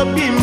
Rabbim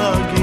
again.